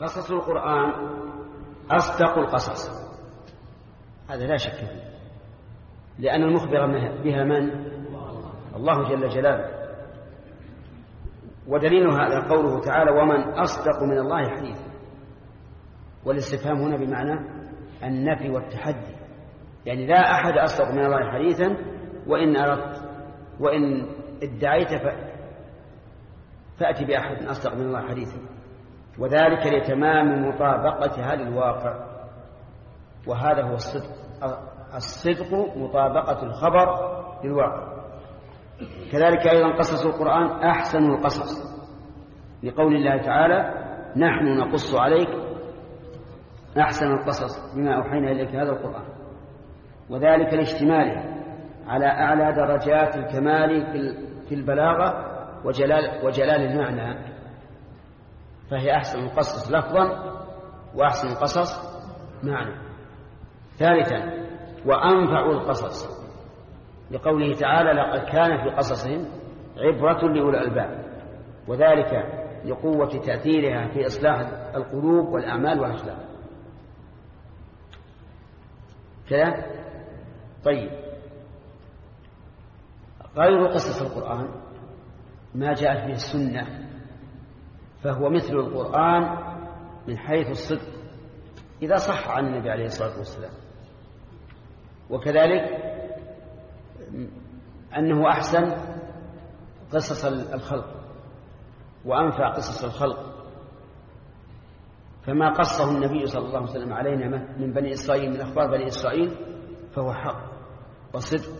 قصص القرآن أصدق القصص. هذا لا شك فيه. لأن المخبر بها من؟ الله جل جلاله. ودليل هذا قوله تعالى ومن أصدق من الله حديثا. والاستفهام هنا بمعنى النفي والتحدي. يعني لا أحد أصدق من الله حديثا وإن أردت وإن ادعيت فأتي بأحد أصدق من الله حديثا. وذلك لتمام مطابقتها للواقع وهذا هو الصدق. الصدق مطابقة الخبر للواقع. كذلك أيضا قصص القرآن أحسن القصص. لقول الله تعالى نحن نقص عليك أحسن القصص بما أوحينا إليك هذا القرآن. وذلك لاشتماله على أعلى درجات الكمال في البلاغة وجلال, وجلال المعنى. فهي أحسن القصص لفظا وأحسن القصص معنى. ثالثا وأنفع القصص. لقوله تعالى لقد كان في قصصهم عبرة لأولي الألباب. وذلك لقوة تأثيرها في إصلاح القلوب والأعمال والأخلاق. كذا طيب. غير قصص القرآن ما جاءت به السنة فهو مثل القرآن من حيث الصدق إذا صح عن النبي عليه الصلاة والسلام. وكذلك أنه أحسن قصص الخلق وأنفع قصص الخلق. فما قصه النبي صلى الله عليه وسلم علينا من بني إسرائيل من أخبار بني إسرائيل فهو حق وصدق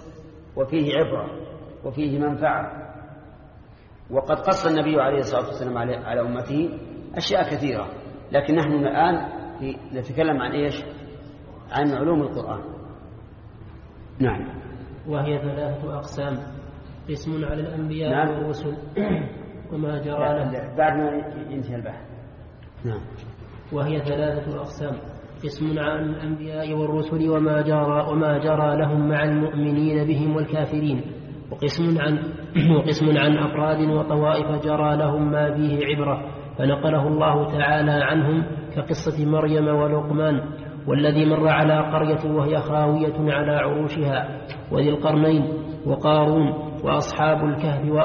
وفيه عبرة وفيه منفعة. وقد قص النبي عليه الصلاة والسلام على أمته أشياء كثيرة. لكن نحن الآن نتكلم عن إيش؟ عن علوم القرآن. نعم. وهي ثلاثة أقسام. قسم على الأنبياء نعم. والرسل. وما جرى لهم. بعد ما ينتهي البحث. نعم. وهي ثلاثة أقسام. قسم عن الأنبياء والرسل وما جرى وما جرى لهم مع المؤمنين بهم والكافرين. وقسم عن وقسم عن أفراد وطوائف جرى لهم ما فيه عبرة فنقله الله تعالى عنهم كقصة مريم ولقمان والذي مر على قرية وهي خاوية على عروشها وذي القرنين وقارون وأصحاب الكهف و...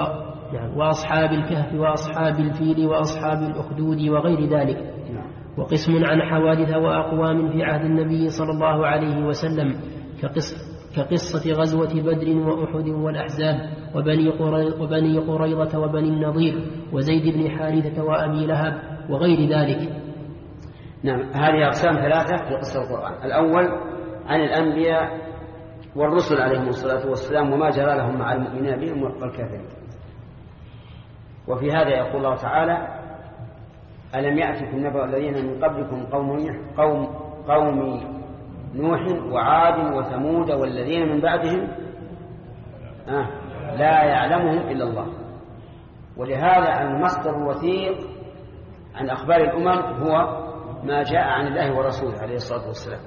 نعم وأصحاب الكهف وأصحاب الفيل وأصحاب الأخدود وغير ذلك. وقسم عن حوادث وأقوام في عهد النبي صلى الله عليه وسلم كقصة كقصة غزوة بدر وأحد والأحزاب وبني, وبني قريظة وبني النضير وزيد بن حارثة وأبي لهب وغير ذلك. نعم هذه أقسام ثلاثة في قصة القرآن. الأول عن الأنبياء والرسل عليهم الصلاة والسلام وما جرى لهم مع المؤمنين بهم والكافرين. وفي هذا يقول الله تعالى ألم يأتكم نبأ الذين من قبلكم قوم قوم قوم نوح وعاد وثمود والذين من بعدهم آه لا يعلمهم إلا الله. ولهذا المصدر الوثيق عن أخبار الأمم هو ما جاء عن الله ورسوله عليه الصلاة والسلام.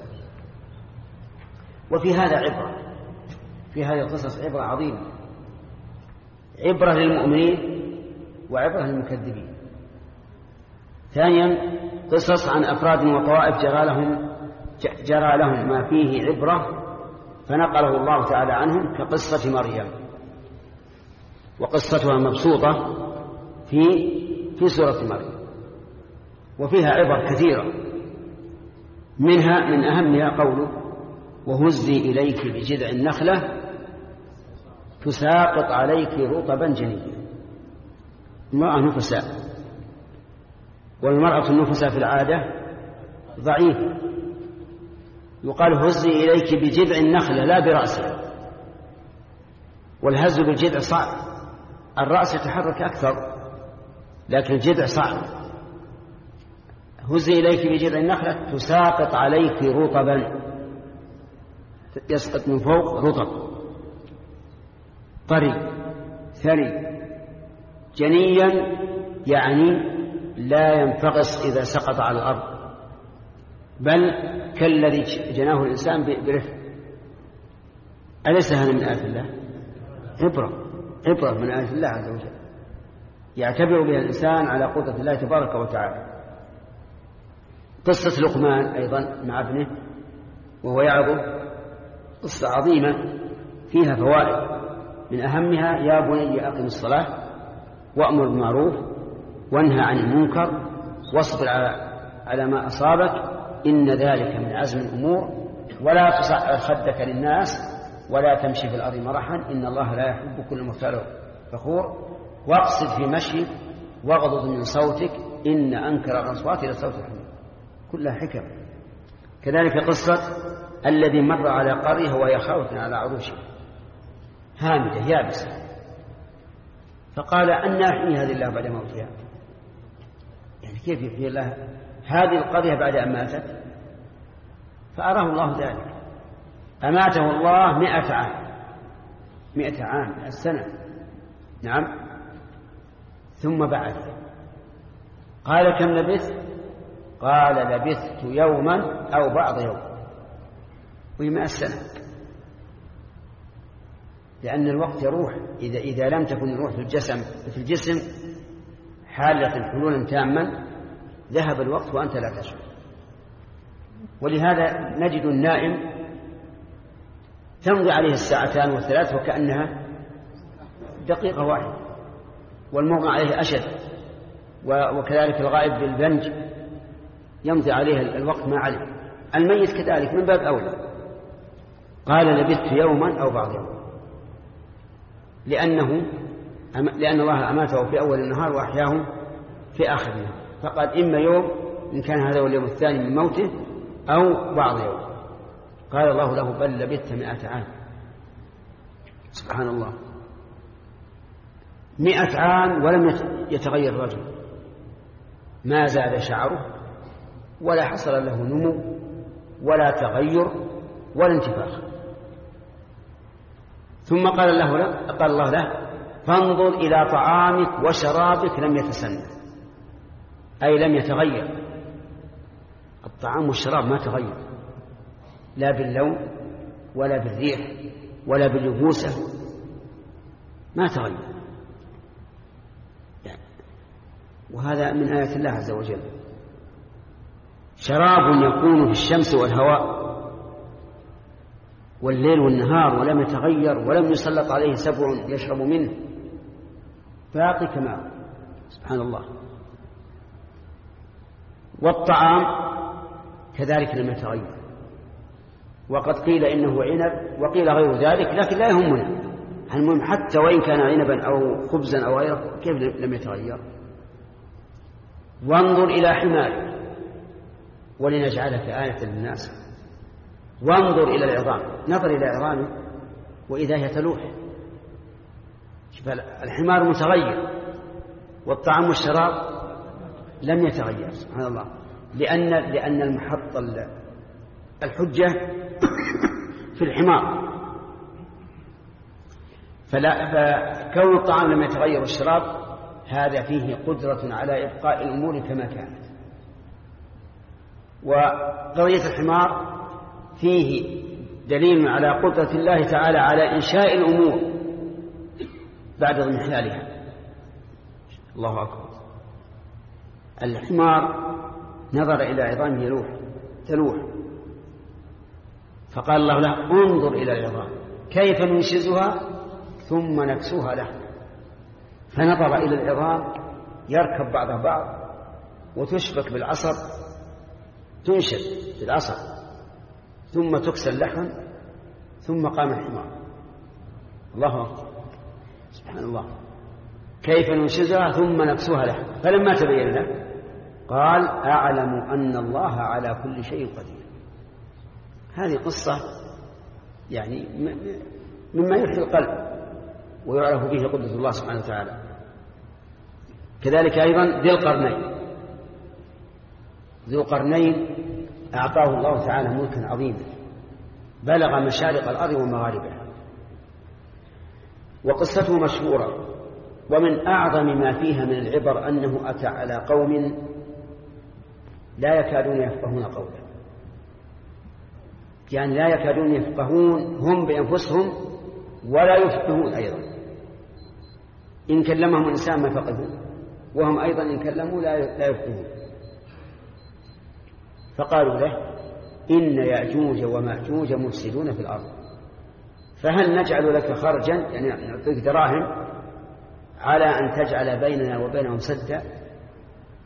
وفي هذا عبرة في هذه القصص عبرة عظيمة. عبرة للمؤمنين وعبرة للمكذبين. ثانيا قصص عن أفراد وطوائف جرى لهم جرى لهم ما فيه عبرة فنقله الله تعالى عنهم كقصة مريم. وقصتها مبسوطة في في سورة مريم. وفيها عبر كثيرة. منها من أهمها قوله وهزي إليك بجذع النخلة تساقط عليك رطبا جنيا. امرأة نفساء. والمرأة النفساء في العادة ضعيفة. يقال هزي إليك بجذع النخلة لا برأسها والهز بالجذع صعب. الرأس يتحرك أكثر لكن الجذع صعب. هزي إليك بجذع النخلة تساقط عليك رطبا. يسقط من فوق رطب. طري ثري. جنيا يعني لا ينفقص إذا سقط على الأرض. بل كالذي جناه الإنسان برفق. أليس هذا من آيات الله؟ عبرة. عبرة من آيات الله عز وجل. يعتبر بها الإنسان على قدرة الله تبارك وتعالى. قصة لقمان أيضا مع ابنه وهو يعظه قصة عظيمة فيها فوائد. من أهمها يا بني أقم الصلاة وأمر بالمعروف وانهى عن المنكر واصبر على ما أصابك إن ذلك من عزم الأمور ولا تصعر خدك للناس ولا تمشي في الأرض مرحا إن الله لا يحب كل مختال فخور. واقصد في مشيك واغضض من صوتك إن أنكر الأصوات إلى صوت الحمير كلها حكم. كذلك قصة الذي مر على قرية وهي خاوة على عروشها هامدة يابسة. فقال أن أحيي هذه الله بعد موتها. يعني كيف يحيي الله؟ هذه القرية بعد أن ماتت؟ فأراه الله ذلك. أماته الله مئة عام. مئة عام السنة. نعم. ثم بعث قال كم لبثت؟ قال لبثت يوما أو بعض يوم. وهي سنة. لأن الوقت يروح. إذا إذا لم تكن الروح في الجسم في الجسم حالة حلولا تاما ذهب الوقت وأنت لا تشعر. ولهذا نجد النائم تمضي عليه الساعتان والثلاث وكأنها دقيقة واحدة والمغمى عليه أشد وكذلك الغائب بالبنج يمضي عليه الوقت ما عليه. الميت كذلك من باب أولى. قال لبثت يوما أو بعض يوم. لأنه لأن الله أماته في أول النهار وأحياه في آخر النهار. فقال إما يوم إن كان هذا هو اليوم الثاني من موته أو بعض يوم. قال الله له بل لبثت مئة عام. سبحان الله. مئة عام ولم يتغير الرجل. ما زاد شعره ولا حصل له نمو ولا تغير ولا انتفاخ. ثم قال له لا قال الله له فانظر إلى طعامك وشرابك لم يتسنى أي لم يتغير. الطعام والشراب ما تغير. لا باللون ولا بالريح ولا باليبوسة ما تغير. يعني وهذا من آيات الله عز وجل. شراب يكون في الشمس والهواء والليل والنهار ولم يتغير ولم يسلط عليه سبع يشرب منه. باقي كما سبحان الله. والطعام كذلك لم يتغير. وقد قيل إنه عنب وقيل غير ذلك لكن لا يهمنا. المهم حتى وإن كان عنبا أو خبزا أو غيره كيف لم يتغير؟ وانظر إلى حمارك ولنجعلك آية للناس. وانظر إلى العظام نظر إلى عظامه وإذا هي تلوح. الحمار متغير والطعام والشراب لم يتغير سبحان الله. لأن لأن المحط الحجة في الحمار. فلا فكون الطعام لم يتغير والشراب هذا فيه قدرة على إبقاء الأمور كما كانت. وقضية الحمار فيه دليل على قدرة الله تعالى على إنشاء الأمور بعد انحلالها الله أكبر. الحمار نظر إلى عظام يلوح تلوح. فقال الله له انظر إلى العظام كيف ننشزها؟ ثم نكسوها له. فنظر إلى العظام يركب بعضها بعض وتشبك بالعصر تنشد بالعصر ثم تكسى اللحم ثم قام الحمار. الله أكبر. سبحان الله. كيف ننشزها؟ ثم نكسوها لحم فلما تبين له قال أعلم أن الله على كل شيء قدير. هذه قصة يعني مما يحيي القلب ويعرف به قدرة الله سبحانه وتعالى. كذلك أيضا ذي القرنين. ذو قرنين أعطاه الله تعالى ملكا عظيما. بلغ مشارق الأرض ومغاربها. وقصته مشهورة. ومن أعظم ما فيها من العبر أنه أتى على قوم لا يكادون يفقهون قولا. يعني لا يكادون يفقهون هم بأنفسهم ولا يفقهون أيضا. إن كلمهم الإنسان ما فقهوا وهم أيضا إن كلموا لا يفقهون. فقالوا له إن يأجوج ومأجوج مفسدون في الأرض. فهل نجعل لك خرجا؟ يعني نعطيك دراهم على أن تجعل بيننا وبينهم سدا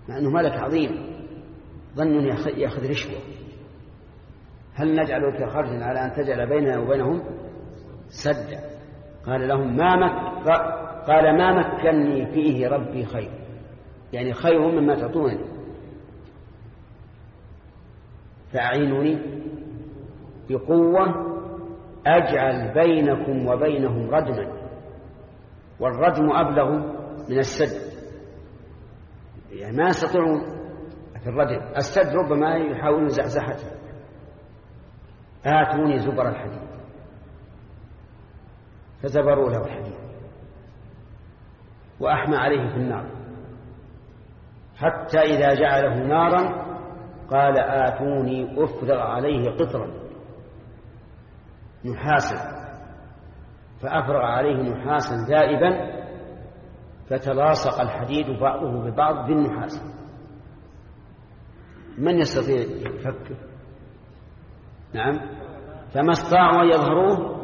مع أنه ملك عظيم. ظن يأخذ رشوة. هل نجعل لك خرجا على أن تجعل بيننا وبينهم سدا؟ قال لهم ما مك قال ما مكني فيه ربي خير. يعني خير مما تعطونني فأعينوني بقوة أجعل بينكم وبينهم ردما. والردم أبلغ من السد. يعني ما يستطيعون في الردم السد ربما يحاولون زحزحته. آتوني زبر الحديد. فزبروا له الحديد. وأحمى عليه في النار. حتى إذا جعله نارا قال آتوني أفرغ عليه قطرا. نحاسا فأفرغ عليه نحاسا ذائبا فتلاصق الحديد بعضه ببعض بالنحاس من يستطيع يفكر نعم. فما استطاعوا أن يظهروه؟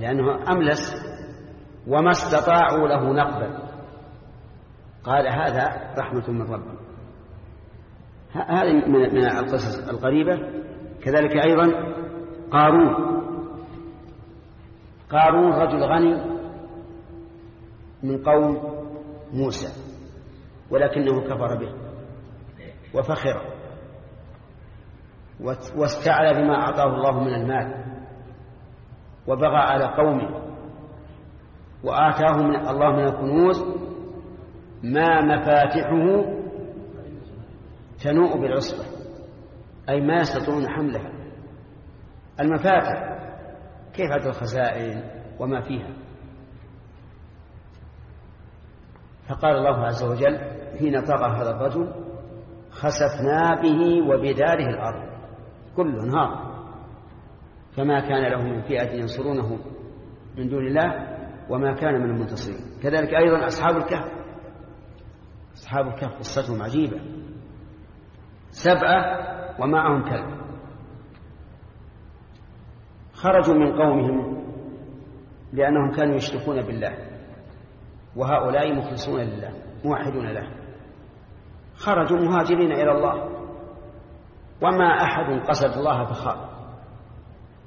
لأنه أملس. وما استطاعوا له نقبا. قال هذا رحمة من ربي هذه من القصص القريبة. كذلك أيضا قارون. قارون رجل غني من قوم موسى ولكنه كفر به. وفخر. واستعلى بما أعطاه الله من المال. وبغى على قومه. وآتاه من الله من الكنوز ما مفاتحه تنوء بالعصبة. أي ما يستطيعون حملها. المفاتح. كيف الخزائن وما فيها؟ فقال الله عز وجل حين طغى هذا الرجل خسفنا به وبداره الأرض. كل نهار. فما كان له من فئة ينصرونه من دون الله وما كان من المنتصرين. كذلك أيضا أصحاب الكهف. أصحاب الكهف قصتهم عجيبة. سبعة ومعهم كلب. خرجوا من قومهم لأنهم كانوا يشركون بالله. وهؤلاء مخلصون لله موحدون له. خرجوا مهاجرين إلى الله. وما أحد قصد الله فخاف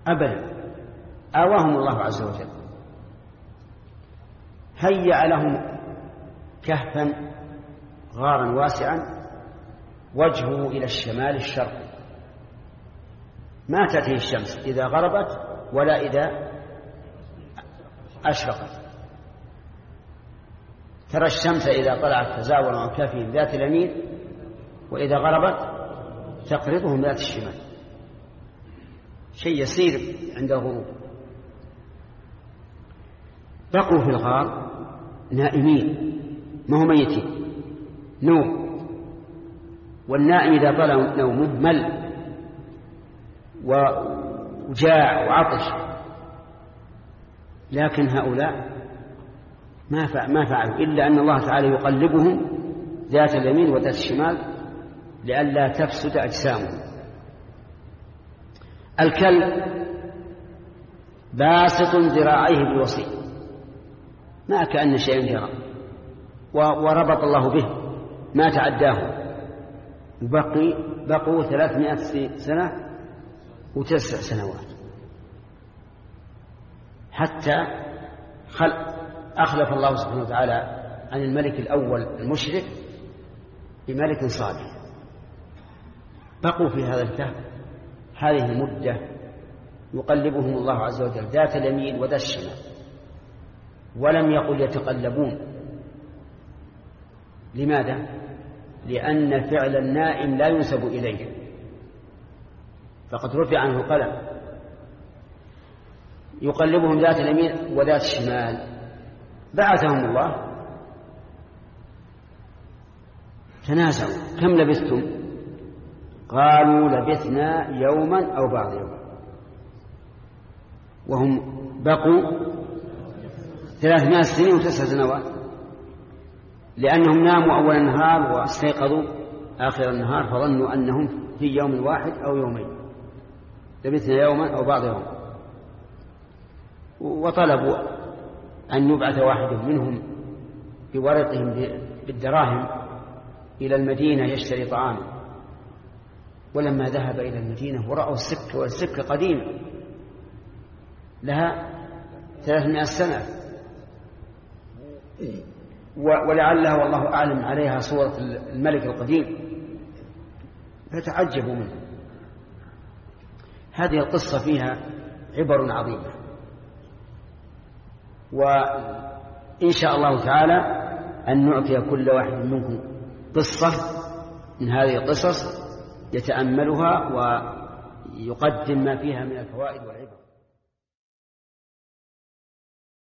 أبدا. آواهم الله عز وجل. هيأ لهم كهفا غارا واسعا وجهه إلى الشمال الشرقي ما تأتيه الشمس إذا غربت ولا إذا أشرقت. ترى الشمس إذا طلعت تزاور عن كافهم ذات اليمين وإذا غربت تقرضهم ذات الشمال. شيء يسير عند الغروب. بقوا في الغار نائمين ما هم ميتين. نوم. والنائم إذا طال نومه مل وجاع وعطش. لكن هؤلاء ما ما فعلوا إلا أن الله تعالى يقلبهم ذات اليمين وذات الشمال لئلا تفسد أجسامهم. الكلب باسط ذراعيه بالوصي ما كأن شيئا جرى وربط الله به ما تعداه. وبقي بقوا ثلاثمائة سنة وتسع سنوات. حتى خل أخلف الله سبحانه وتعالى عن الملك الأول المشرك بملك صالح. بقوا في هذا الكهف. هذه المدة يقلبهم الله عز وجل ذات اليمين وذات الشمال. ولم يقل يتقلبون. لماذا؟ لأن فعل النائم لا ينسب إليه. فقد رفع عنه القلم يقلبهم ذات اليمين وذات الشمال. بعثهم الله. تنازعوا. كم لبثتم؟ قالوا لبثنا يوما أو بعض يوم. وهم بقوا ثلاثمائة سنين وتسع سنوات. لأنهم ناموا أول النهار واستيقظوا آخر النهار فظنوا أنهم في يوم واحد أو يومين. لبثنا يوما أو بعض يوم. وطلبوا أن يبعث واحد منهم بورقهم بالدراهم إلى المدينة يشتري طعاما ولما ذهب إلى المدينة ورأوا السكة والسكة قديمة لها ثلاثمائة سنة. ولعلها والله أعلم عليها صورة الملك القديم. فتعجبوا منه. هذه القصة فيها عبر عظيمة وإن شاء الله تعالى أن نعطي كل واحد منكم قصة من هذه القصص يتأملها ويقدم ما فيها من الفوائد والعبر.